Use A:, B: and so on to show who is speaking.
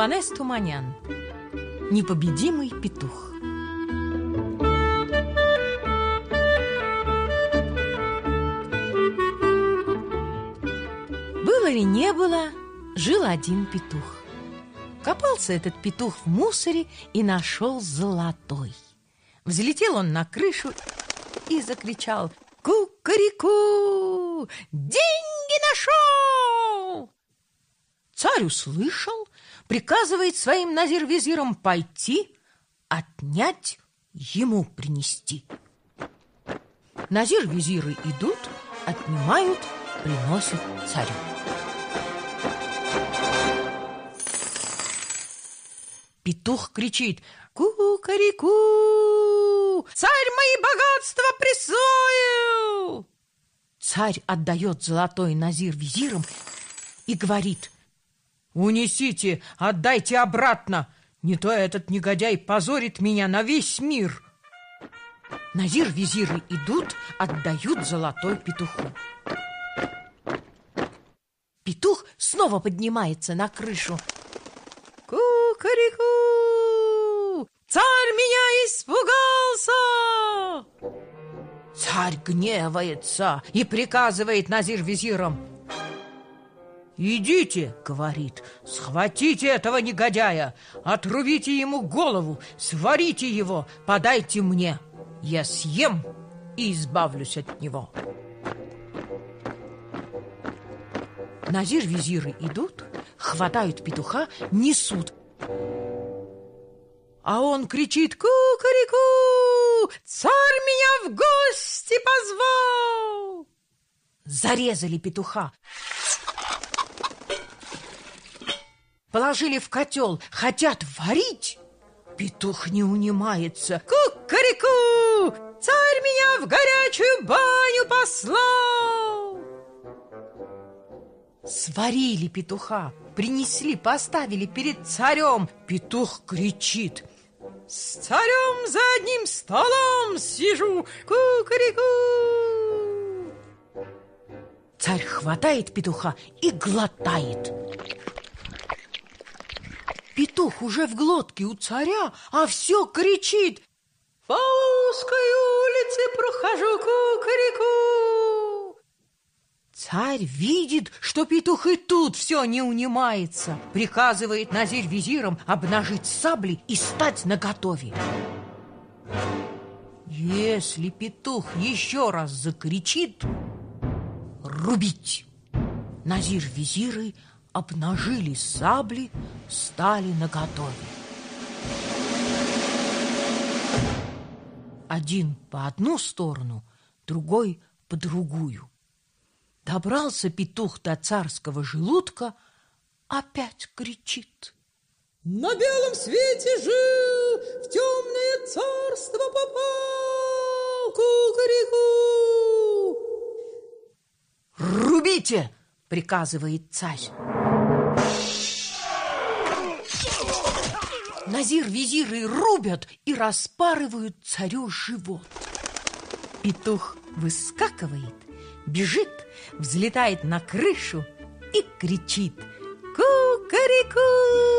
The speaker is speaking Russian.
A: Хованес Туманян Непобедимый петух Было ли не было, жил один петух Копался этот петух в мусоре и нашел золотой Взлетел он на крышу и закричал Кукареку! Деньги нашел! Царь услышал, приказывает своим назир-визирам пойти, отнять, ему принести. Назир-визиры идут, отнимают, приносят царю. Петух кричит «Ку-ка-ри-ку! Царь мои богатства присвоил!» Царь отдает золотой назир визирам и говорит «Унесите, отдайте обратно, не то этот негодяй позорит меня на весь мир!» Назир-визиры идут, отдают золотой петуху. Петух снова поднимается на крышу. Кукареку! Царь меня испугался! Царь гневается и приказывает Назир-визирам. «Идите, — говорит, — схватите этого негодяя, отрубите ему голову, сварите его, подайте мне. Я съем и избавлюсь от него». Назир-визиры идут, хватают петуха, несут. А он кричит «Ку-ка-ри-ку! Царь меня в гости позвал!» Зарезали петуха. Положили в котел, хотят варить. Петух не унимается. «Ку-ка-ри-ку! Царь меня в горячую баню послал!» Сварили петуха, принесли, поставили перед царем. Петух кричит. С царем за одним столом сижу, кукареку. Царь хватает петуха и глотает. Петух уже в глотке у царя, а все кричит. По узкой улице прохожу кукареку. Царь видит, что петух и тут все не унимается. Приказывает Назирь визирам обнажить сабли и стать наготове. Если петух еще раз закричит, рубить. Назир визиры обнажили сабли, стали наготове. Один по одну сторону, другой по другую. Добрался петух до царского желудка, опять кричит. На белом свете жил, в темное царство попал, кукареку. Рубите, приказывает царь. Назир-визиры рубят и распарывают царю живот. Петух выскакивает, бежит, взлетает на крышу и кричит «Ку-ка-ри-ку!»